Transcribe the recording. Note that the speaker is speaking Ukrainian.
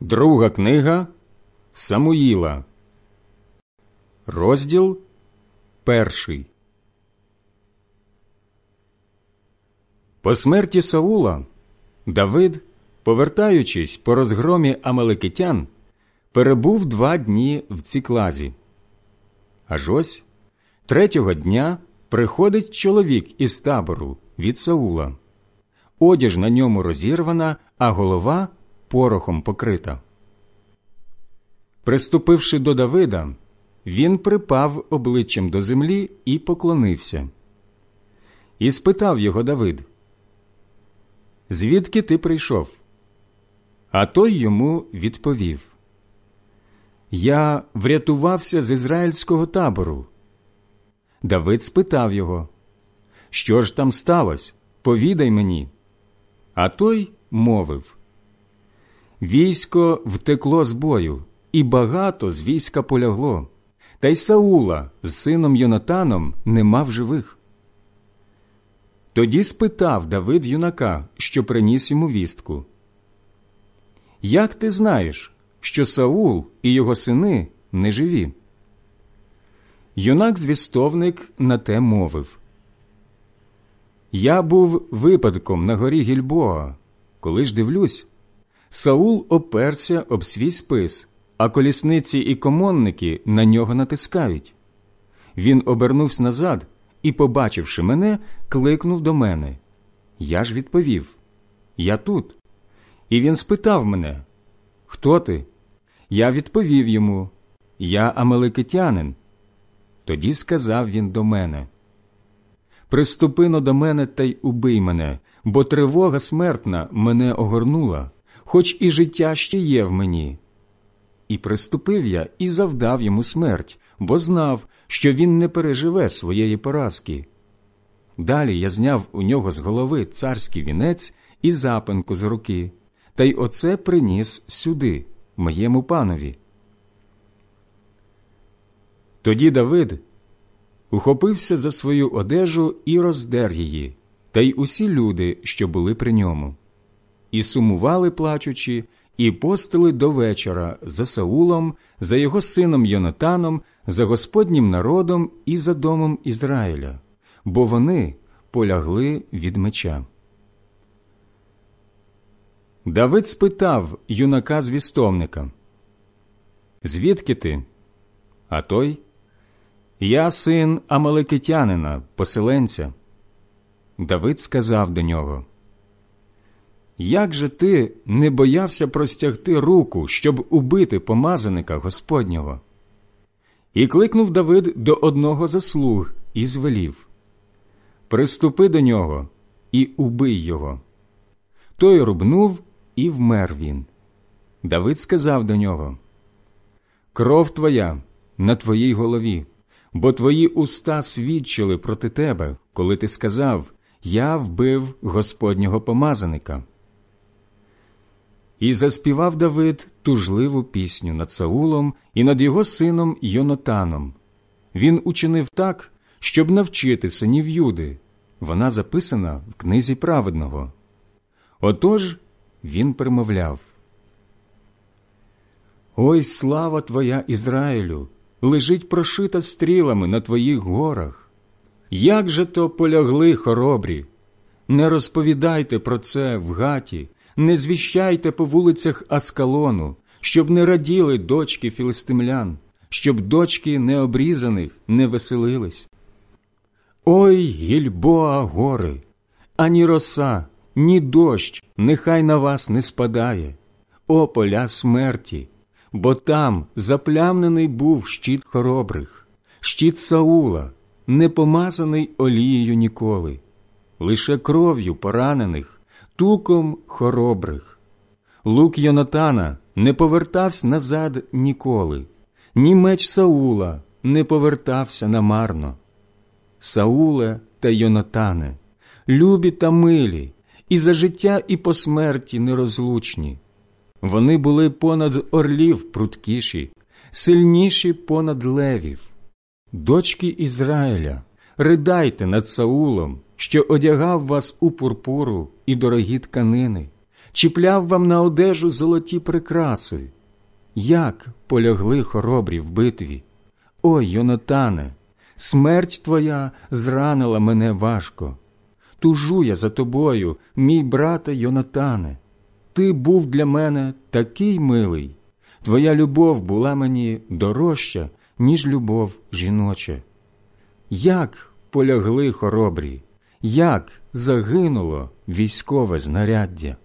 Друга книга Самуїла, розділ перший. По смерті Саула Давид, повертаючись по розгромі Амалекитян, перебув два дні в Ціклазі. Аж ось третього дня приходить чоловік із табору від Саула. Одяж на ньому розірвана, а голова порохом покрита. Приступивши до Давида, він припав обличчям до землі і поклонився. І спитав його Давид, Звідки ти прийшов? А той йому відповів: Я врятувався з ізраїльського табору. Давид спитав його, Що ж там сталося? Повідай мені. А той мовив Військо втекло з бою, і багато з війська полягло, та й Саула з сином Йонатаном не мав живих. Тоді спитав Давид юнака, що приніс йому вістку. Як ти знаєш, що Саул і його сини не живі? Юнак звістовник на те мовив. Я був випадком на горі Гільбоа, коли ж дивлюсь, Саул оперся об свій спис, а колісниці і комонники на нього натискають. Він обернувся назад і, побачивши мене, кликнув до мене. Я ж відповів Я тут. І він спитав мене Хто ти? Я відповів йому Я амеликитянин. Тоді сказав він до мене Приступино до мене та й убий мене, бо тривога смертна мене огорнула хоч і життя ще є в мені. І приступив я і завдав йому смерть, бо знав, що він не переживе своєї поразки. Далі я зняв у нього з голови царський вінець і запинку з руки, та й оце приніс сюди, моєму панові. Тоді Давид ухопився за свою одежу і роздер її, та й усі люди, що були при ньому і сумували, плачучи, і постили до вечора за Саулом, за його сином Йонатаном, за Господнім народом і за домом Ізраїля, бо вони полягли від меча. Давид спитав юнака звістовника, Звідки ти? А той? Я син Амалекитянина, поселенця. Давид сказав до нього як же ти не боявся простягти руку, щоб убити помазаника Господнього? І кликнув Давид до одного заслуг і звелів Приступи до нього і убий його. Той рубнув і вмер він. Давид сказав до нього Кров твоя на твоїй голові, бо твої уста свідчили проти тебе, коли ти сказав Я вбив Господнього помазаника. І заспівав Давид тужливу пісню над Саулом і над його сином Йонатаном. Він учинив так, щоб навчити синів Юди. Вона записана в книзі праведного. Отож він примовляв Ой, слава Твоя Ізраїлю! Лежить прошита стрілами на твоїх горах. Як же то полягли хоробрі? Не розповідайте про це в гаті, не звіщайте по вулицях Аскалону, щоб не раділи дочки філистимлян, щоб дочки необрізаних не веселились. Ой, гільбоа гори, ані роса, ні дощ нехай на вас не спадає, о поля смерті, бо там заплямнений був щит хоробрих, щит Саула, не помазаний олією ніколи, лише кров'ю поранених туком хоробрих. Лук Йонатана не повертався назад ніколи, ні меч Саула не повертався намарно. Сауле та Йонатане, любі та милі, і за життя, і по смерті нерозлучні. Вони були понад орлів пруткіші, сильніші понад левів. Дочки Ізраїля, ридайте над Саулом, що одягав вас у пурпуру і дорогі тканини, чіпляв вам на одежу золоті прикраси. Як полягли хоробрі в битві? Ой, Йонатане, смерть твоя зранила мене важко. Тужу я за тобою, мій брате Йонатане. Ти був для мене такий милий, твоя любов була мені дорожча, ніж любов жіноча. Як полягли хоробрі, як загинуло військове знаряддя?